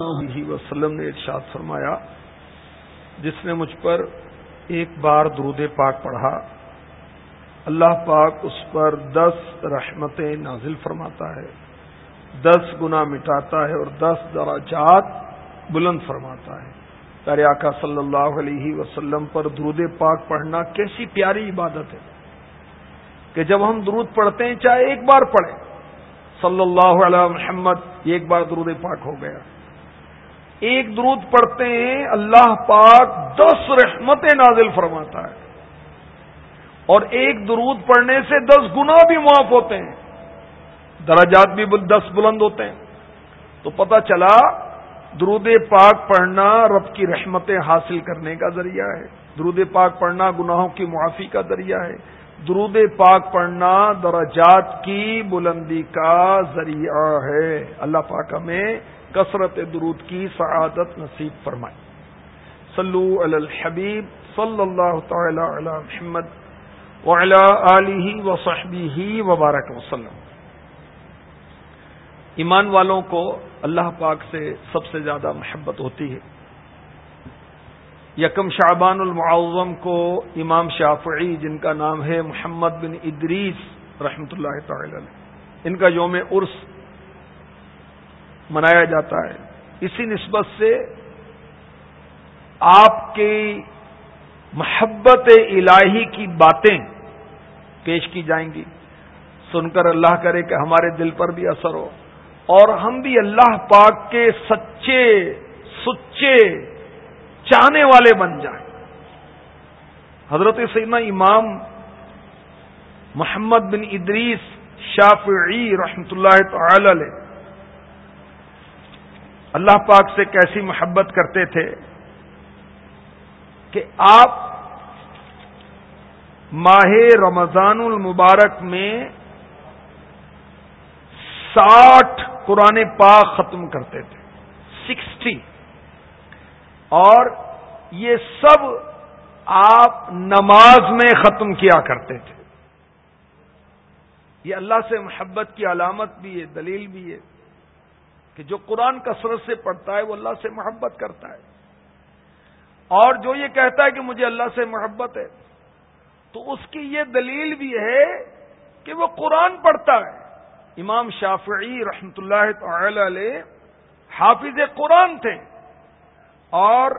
علیہ وسلم نے ارشاد فرمایا، جس نے مجھ پر ایک بار درود پاک پڑھا، اللہ پاک اس پر دس رحمتیں نازل فرماتا ہے، دس گنا مٹاتا ہے اور دس دراجات بلند فرماتا ہے۔ پیارے آقا صلی اللہ علیہ وسلم پر درود پاک پڑھنا کیسی پیاری عبادت ہے کہ جب ہم درود پڑھتے ہیں، چاہے ایک بار پڑھیں، صلی اللہ علیہ محمد ایک بار درود پاک ہو گیا۔ ایک درود پڑھتے ہیں، اللہ پاک دس رحمتیں نازل فرماتا ہے۔ اور ایک درود پڑھنے سے دس گنا بھی معاف ہوتے ہیں۔ دراجات بھی دس بلند ہوتے ہیں۔ تو پتہ چلا، درود پاک پڑھنا رب کی رحمتیں حاصل کرنے کا ذریعہ ہے۔ درود پاک پڑھنا گناہوں کی معافی کا ذریعہ ہے۔ درود پاک پڑھنا درجات کی بلندی کا ذریعہ ہے۔ اللہ پاک ہمیں کثرت درود کی، سعادت نصیب فرمائے۔ صلو علی الحبیب صلی اللہ تعالی علی محمد وعلی آلہ وصحبہ وبارک وسلم۔ ایمان والوں کو اللہ پاک سے سب سے زیادہ محبت ہوتی ہے۔ یکم شعبان المعظم کو امام شافعی، جن کا نام ہے محمد بن ادریس رحمۃ اللہ تعالی ان کا یوم عرس منایا جاتا ہے۔ اسی نسبت سے آپ کی محبت الہی کی باتیں پیش کی جائیں گی۔ سن کر اللہ کرے کہ ہمارے دل پر بھی اثر ہو۔ اور ہم بھی اللہ پاک کے سچے سچے چاہنے والے بن جائیں۔ حضرت سیدنا امام محمد بن ادریس شافعی رحمت اللہ تعالی علیہ اللہ پاک سے کیسی محبت کرتے تھے کہ آپ ماہ رمضان المبارک میں ساٹھ قرآن پاک ختم کرتے تھے، سکسٹی۔ اور یہ سب آپ نماز میں ختم کیا کرتے تھے۔ یہ اللہ سے محبت کی علامت بھی ہے، دلیل بھی ہے۔ کہ جو قرآن کثرت سے پڑھتا ہے وہ اللہ سے محبت کرتا ہے اور جو یہ کہتا ہے کہ مجھے اللہ سے محبت ہے تو اس کی یہ دلیل بھی ہے کہ وہ قرآن پڑھتا ہے امام شافعی رحمت اللہ تعالی علیہ حافظ قرآن تھے اور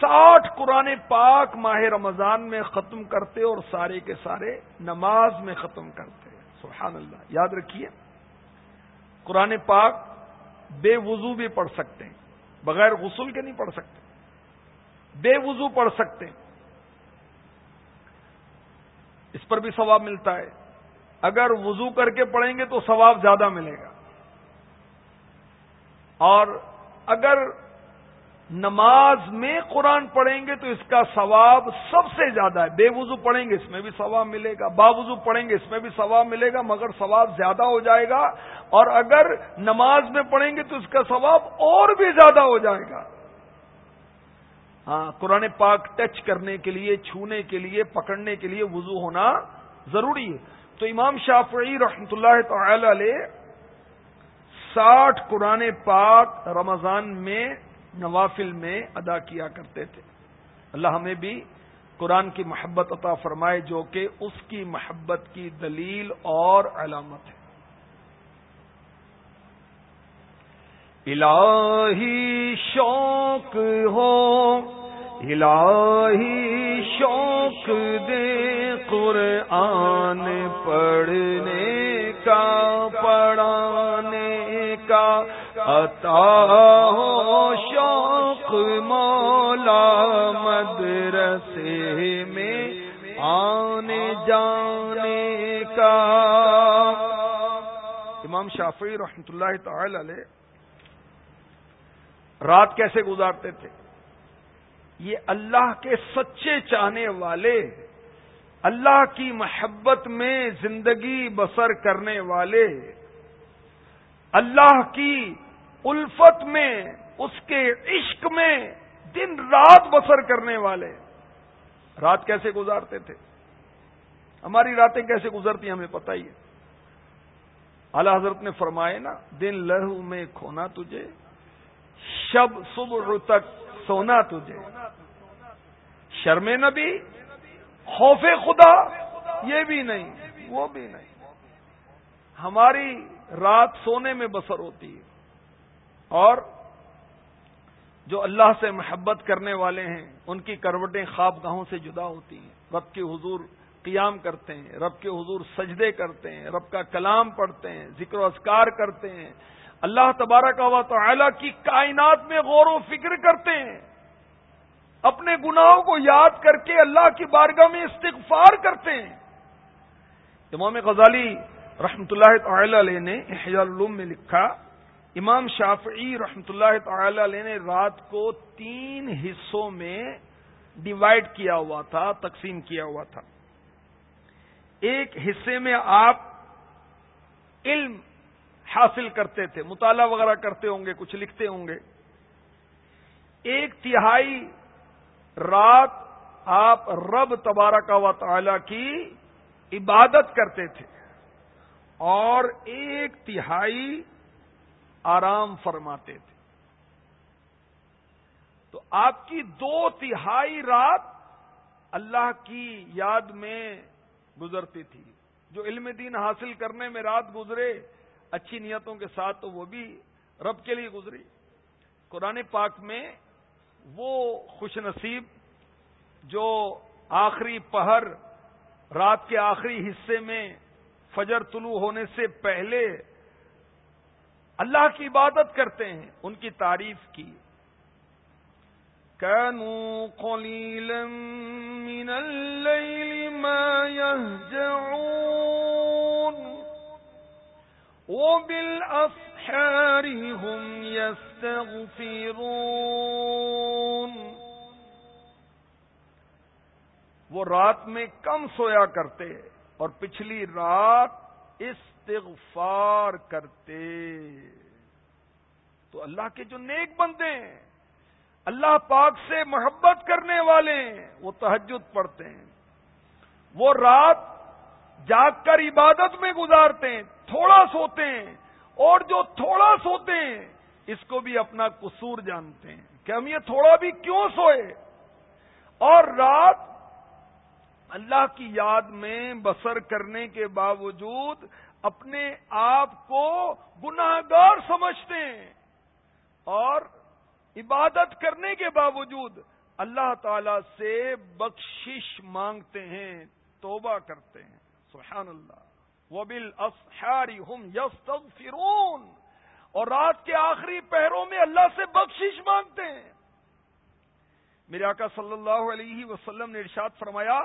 ساٹھ قرآن پاک ماہ رمضان میں ختم کرتے اور سارے کے سارے نماز میں ختم کرتے سبحان اللہ، یاد رکھیے۔ قرآن پاک بے وضو بھی پڑھ سکتے ہیں، بغیر غسل کے نہیں پڑھ سکتے۔ بے وضو پڑھ سکتے ہیں۔ اس پر بھی ثواب ملتا ہے۔ اگر وضو کر کے پڑھیں گے تو ثواب زیادہ ملے گا۔ اور اگر نماز میں قرآن پڑھیں گے تو اس کا ثواب سب سے زیادہ ہے۔ بے وضو پڑھیں گے، اس میں بھی ثواب ملے گا۔ با وضو پڑھیں گے، اس میں بھی ثواب ملے گا، مگر ثواب زیادہ ہو جائے گا۔ اور اگر نماز میں پڑھیں گے تو اس کا ثواب اور بھی زیادہ ہو جائے گا۔ ہاں قرآن پاک ٹچ کرنے کے لیے، چھونے کے لیے، پکڑنے کے لیے وضو ہونا ضروری ہے۔ تو امام شافعی رحمت اللہ تعالی علیہ ساٹھ قرآن پاک رمضان میں نوافل میں ادا کیا کرتے تھے۔ اللہ ہمیں بھی قرآن کی محبت عطا فرمائے جو کہ اس کی محبت کی دلیل اور علامت ہے۔ الہی شوق ہو، الہی شوق دے قرآن پڑھنے کا، پڑھانے کا عطا ہو مولا مدرسے میں آنے جانے کا۔ امام شافعی رحمت اللہ تعالی علیہ رات کیسے گزارتے تھے؟ یہ اللہ کے سچے چاہنے والے، اللہ کی محبت میں زندگی بسر کرنے والے، اللہ کی الفت میں اس کے عشق میں دن رات بسر کرنے والے۔ رات کیسے گزارتے تھے؟ ہماری راتیں کیسے گزرتی ہمیں پتہ ہی ہے۔ اعلی حضرت نے فرمائے نا، دن لہو میں کھونا تجھے، شب صبح تک سونا تجھے۔ شرم نبی، خوف خدا، یہ بھی نہیں، وہ بھی نہیں۔ ہماری رات سونے میں بسر ہوتی ہے۔ اور جو اللہ سے محبت کرنے والے ہیں، ان کی کروٹیں خواب گاہوں سے جدا ہوتی ہیں۔ رب کے حضور قیام کرتے ہیں، رب کے حضور سجدے کرتے ہیں، رب کا کلام پڑھتے ہیں، ذکر و اذکار کرتے ہیں۔ اللہ تبارک و تعالی کی کائنات میں غور و فکر کرتے ہیں۔ اپنے گناہوں کو یاد کر کے اللہ کی بارگاہ میں استغفار کرتے ہیں۔ امام غزالی رحمت اللہ تعالی علیہ نے العلوم میں لکھا امام شافعی رحمت اللہ تعالی علیہ نے رات کو تین حصوں میں ڈیوائڈ کیا ہوا تھا، تقسیم کیا ہوا تھا۔ ایک حصے میں آپ علم حاصل کرتے تھے، مطالعہ وغیرہ کرتے ہوں گے، کچھ لکھتے ہوں گے۔ ایک تہائی رات آپ رب تبارک و تعالی کی عبادت کرتے تھے اور ایک تہائی آرام فرماتے تھے۔ تو آپ کی دو تہائی رات اللہ کی یاد میں گزرتی تھی۔ جو علم دین حاصل کرنے میں رات گزرے، اچھی نیتوں کے ساتھ تو وہ بھی رب کے لیے گزری۔ قرآن پاک میں وہ خوش نصیب جو آخری پہر، رات کے آخری حصے میں فجر طلوع ہونے سے پہلے اللہ کی عبادت کرتے ہیں، ان کی تعریف کی۔ كانوا قليلا من الليل ما يهجعون وبالأسحار هم يستغفرون وہ رات میں کم سویا کرتے اور پچھلی رات استغفار کرتے۔ تو اللہ کے جو نیک بندے ہیں، اللہ پاک سے محبت کرنے والے ہیں، وہ تہجد پڑھتے ہیں۔ وہ رات جاگ کر عبادت میں گزارتے ہیں، تھوڑا سوتے ہیں۔ اور جو تھوڑا سوتے ہیں، اس کو بھی اپنا قصور جانتے ہیں۔ کہ ہم یہ تھوڑا بھی کیوں سوئے؟ اور رات اللہ کی یاد میں بسر کرنے کے باوجود اپنے آپ کو گناہگار سمجھتے ہیں اور عبادت کرنے کے باوجود اللہ تعالی سے بخشش مانگتے ہیں، توبہ کرتے ہیں۔ سبحان اللہ۔ وبل اساری ہم یس اور رات کے آخری پہروں میں اللہ سے بخشش مانگتے ہیں۔ میرے آقا صلی اللہ علیہ وسلم نے ارشاد فرمایا،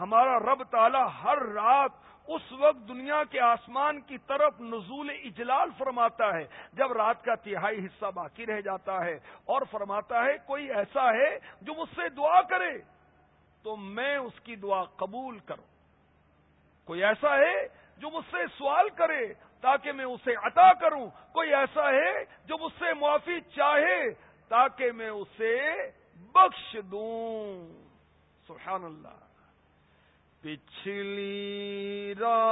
ہمارا رب تعالی ہر رات اس وقت دنیا کے آسمان کی طرف نزول اجلال فرماتا ہے، جب رات کا تہائی حصہ باقی رہ جاتا ہے اور فرماتا ہے، کوئی ایسا ہے جو مجھ سے دعا کرے، تو میں اس کی دعا قبول کروں۔ کوئی ایسا ہے جو مجھ سے سوال کرے تاکہ میں اسے عطا کروں؟ کوئی ایسا ہے جو مجھ سے معافی چاہے تاکہ میں اسے بخش دوں۔ سبحان اللہ۔ پچھلی رات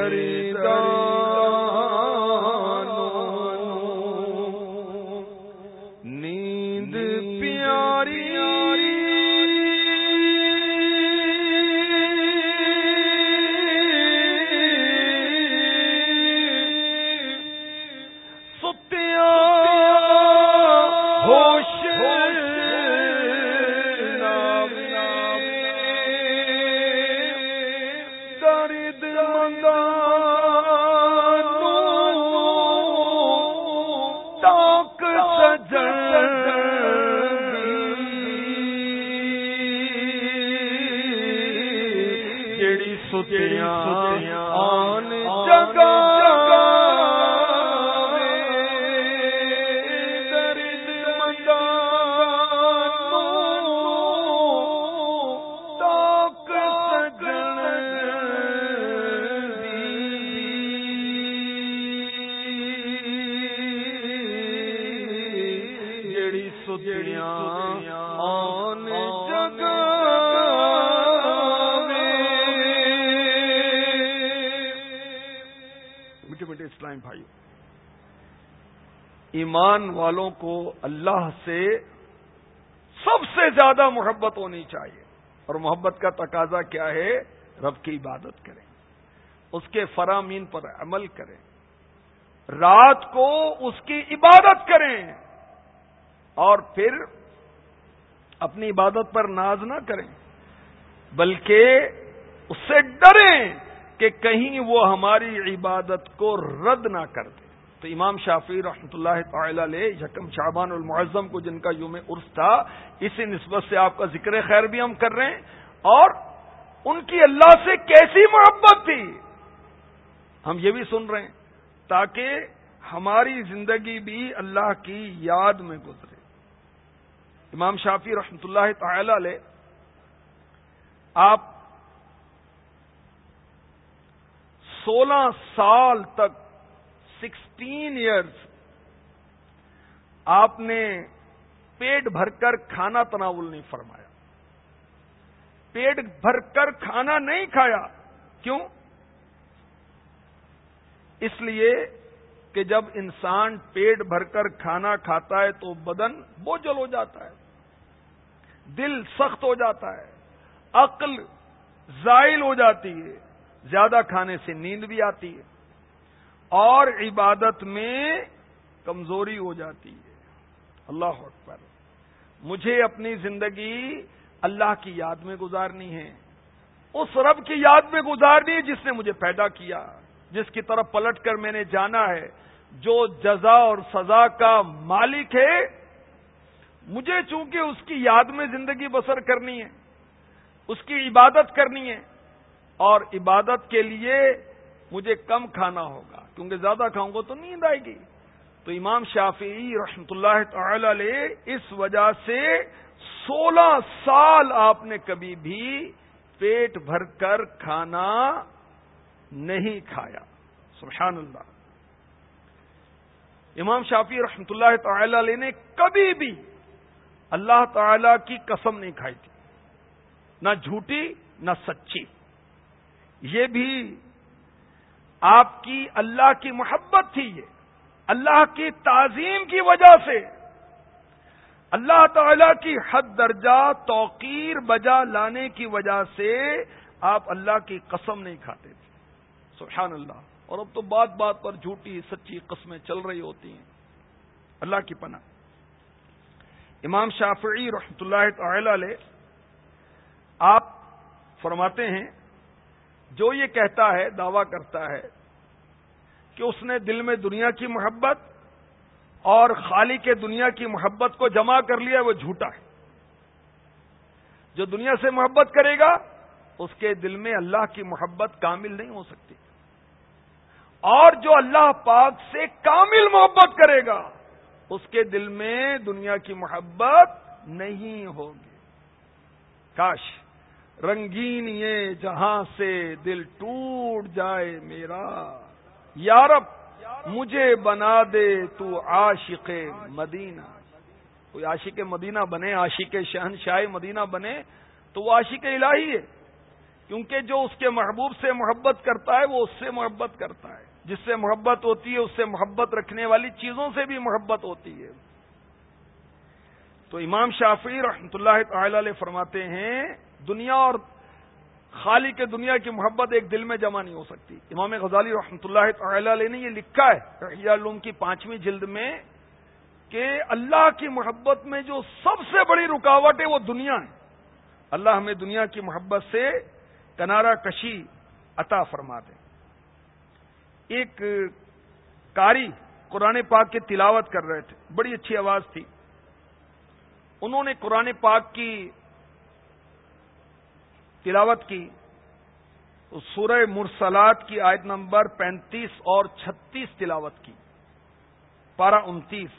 خریدا ایمان والوں کو اللہ سے سب سے زیادہ محبت ہونی چاہیے۔ اور محبت کا تقاضا کیا ہے؟ رب کی عبادت کریں۔ اس کے فرامین پر عمل کریں۔ رات کو اس کی عبادت کریں۔ اور پھر اپنی عبادت پر ناز نہ کریں۔ بلکہ اس سے ڈریں کہ کہیں وہ ہماری عبادت کو رد نہ کر دے تو امام شافی رحمۃ اللہ تعالی علیہ، یکم شعبان المعظم کو جن کا یوم عرس تھا، اسی نسبت سے آپ کا ذکر خیر بھی ہم کر رہے ہیں۔ اور ان کی اللہ سے کیسی محبت تھی؟ ہم یہ بھی سن رہے ہیں، تاکہ ہماری زندگی بھی اللہ کی یاد میں گزرے۔ امام شافی رحمۃ اللہ تعالی علیہ، آپ سولہ سال تک سکسٹین ایئرس آپ نے پیٹ بھر کر کھانا تناول نہیں فرمایا پیٹ بھر کر کھانا نہیں کھایا کیوں اس لیے کہ جب انسان پیٹ بھر کر کھانا کھاتا ہے تو بدن بوجھل ہو جاتا ہے دل سخت ہو جاتا ہے عقل زائل ہو جاتی ہے زیادہ کھانے سے نیند بھی آتی ہے اور عبادت میں کمزوری ہو جاتی ہے۔ اللہ اکبر۔ مجھے اپنی زندگی اللہ کی یاد میں گزارنی ہے۔ اس رب کی یاد میں گزارنی ہے جس نے مجھے پیدا کیا۔ جس کی طرف پلٹ کر میں نے جانا ہے۔ جو جزا اور سزا کا مالک ہے، مجھے چونکہ اس کی یاد میں زندگی بسر کرنی ہے، اس کی عبادت کرنی ہے۔ اور عبادت کے لیے مجھے کم کھانا ہوگا، کیونکہ زیادہ کھاؤں گا تو نیند آئے گی۔ تو امام شافی رحمت اللہ تعالی علیہ اس وجہ سے سولہ سال آپ نے کبھی بھی پیٹ بھر کر کھانا نہیں کھایا۔ سبحان اللہ۔ امام شافی رحمت اللہ تعالی علیہ نے کبھی بھی اللہ تعالی کی قسم نہیں کھائی تھی۔ نہ جھوٹی، نہ سچی۔ یہ بھی آپ کی اللہ کی محبت تھی یہ۔ اللہ کی تعظیم کی وجہ سے۔ اللہ تعالی کی حد درجہ توقیر بجا لانے کی وجہ سے آپ اللہ کی قسم نہیں کھاتے تھے۔ سبحان اللہ۔ اور اب تو بات بات پر جھوٹی سچی قسمیں چل رہی ہوتی ہیں۔ اللہ کی پناہ۔ امام شافعی رحمت اللہ تعالی علیہ آپ فرماتے ہیں جو یہ کہتا ہے، دعویٰ کرتا ہے کہ اس نے دل میں دنیا کی محبت اور خالی کے دنیا کی محبت کو جمع کر لیا، وہ جھوٹا ہے۔ جو دنیا سے محبت کرے گا، اس کے دل میں اللہ کی محبت کامل نہیں ہو سکتی۔ اور جو اللہ پاک سے کامل محبت کرے گا، اس کے دل میں دنیا کی محبت نہیں ہوگی۔ کاش رنگین یہ جہاں سے دل ٹوٹ جائے میرا۔ یارب مجھے بنا دے تو عاشق مدینہ۔ کوئی عاشق مدینہ بنے، عاشق شہن شاہ مدینہ بنے تو وہ عاشق الہی ہے۔ کیونکہ جو اس کے محبوب سے محبت کرتا ہے، وہ اس سے محبت کرتا ہے۔ جس سے محبت ہوتی ہے، اس سے محبت رکھنے والی چیزوں سے بھی محبت ہوتی ہے۔ تو امام شافی رحمتہ اللہ تعالی علیہ فرماتے ہیں دنیا اور خالی کے دنیا کی محبت ایک دل میں جمع نہیں ہو سکتی۔ امام غزالی رحمتہ اللہ تعالی علیہ نے یہ لکھا ہے علوم کی پانچویں جلد میں کہ اللہ کی محبت میں جو سب سے بڑی رکاوٹ ہے وہ دنیا ہے۔ اللہ ہمیں دنیا کی محبت سے کنارا کشی عطا فرما دے ایک کاری قرآن پاک کی تلاوت کر رہے تھے، بڑی اچھی آواز تھی۔ انہوں نے قرآن پاک کی تلاوت کی، سورہ مرسلات کی آیت نمبر پینتیس اور چھتیس تلاوت کی، پارہ انتیس۔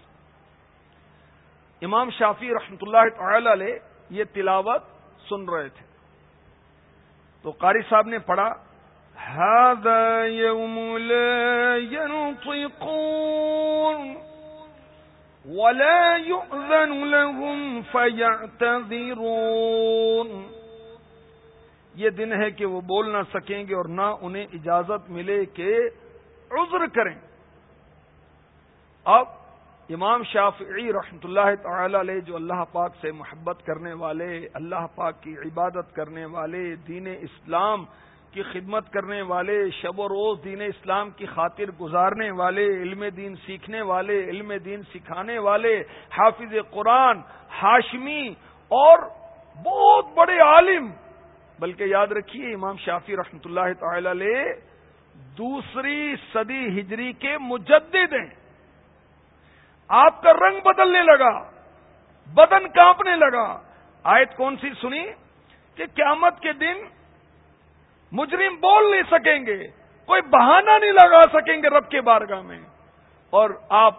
امام شافی رحمت اللہ تعالی علیہ یہ تلاوت سن رہے تھے۔ تو قاری صاحب نے پڑھا هذا يوم لا ينطقون ولا يؤذن لهم فيعتذرون یہ دن ہے کہ وہ بول نہ سکیں گے اور نہ انہیں اجازت ملے کہ عذر کریں۔ اب امام شافعی رحمت اللہ تعالی علیہ جو اللہ پاک سے محبت کرنے والے، اللہ پاک کی عبادت کرنے والے، دین اسلام کی خدمت کرنے والے، شب و روز دین اسلام کی خاطر گزارنے والے، علم دین سیکھنے والے، علم دین سکھانے والے، حافظ قرآن، ہاشمی اور بہت بڑے عالم بلکہ یاد رکھیے امام شافی رحمت اللہ تعالی علیہ دوسری صدی ہجری کے مجدد ہیں۔ آپ کا رنگ بدلنے لگا، بدن کانپنے لگا۔ آیت کون سی سنی؟ کہ قیامت کے دن مجرم بول نہیں سکیں گے، کوئی بہانہ نہیں لگا سکیں گے رب کے بارگاہ میں۔ اور آپ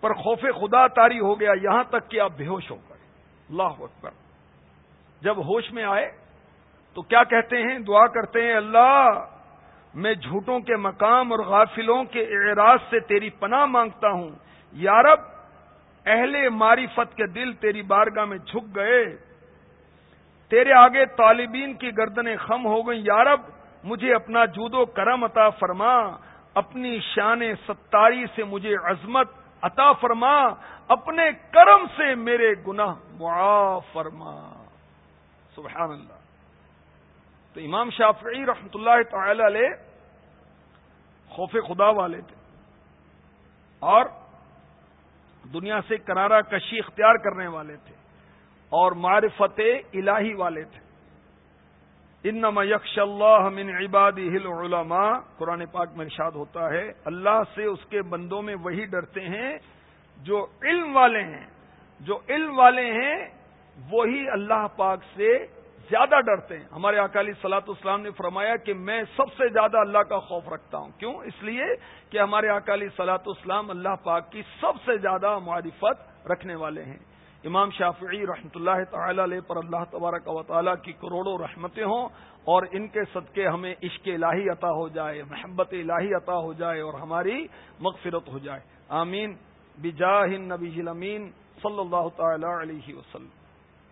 پر خوف خدا تاری ہو گیا، یہاں تک کہ آپ بے ہوش ہو گئے۔ اللہ اکبر۔ جب ہوش میں آئے تو کیا کہتے ہیں؟ دعا کرتے ہیں، اللہ، میں جھوٹوں کے مقام اور غافلوں کے اعراض سے تیری پناہ مانگتا ہوں۔ یارب اہل معرفت کے دل تیری بارگاہ میں جھک گئے۔ تیرے آگے طالبین کی گردنیں خم ہو گئی یارب مجھے اپنا جود و کرم عطا فرما۔ اپنی شان ستاری سے مجھے عظمت عطا فرما۔ اپنے کرم سے میرے گناہ معاف فرما۔ سبحان اللہ۔ تو امام شافعی رحمت اللہ تعالی علیہ خوف خدا والے تھے۔ اور دنیا سے کرارا کشی اختیار کرنے والے تھے۔ اور معرفت الہی والے تھے۔ ان یکش اللہ من عبادی ہل علماء قرآن پاک میں ارشاد ہوتا ہے، اللہ سے اس کے بندوں میں وہی ڈرتے ہیں جو علم والے ہیں۔ جو علم والے ہیں، وہی اللہ پاک سے زیادہ ڈرتے ہیں۔ ہمارے اکالی سلاط اسلام نے فرمایا کہ میں سب سے زیادہ اللہ کا خوف رکھتا ہوں۔ کیوں؟ اس لیے کہ ہمارے اکالی سلاط اسلام اللہ پاک کی سب سے زیادہ معرفت رکھنے والے ہیں۔ امام شافعی رحمۃ اللہ تعالی علیہ پر اللہ تبارک و تعالیٰ کی کروڑوں رحمتیں ہوں اور ان کے صدقے ہمیں عشق الہی عطا ہو جائے، محبت الہی عطا ہو جائے اور ہماری مغفرت ہو جائے۔ آمین۔ بجاہ نبی امین صلی اللہ تعالی علیہ وسلم۔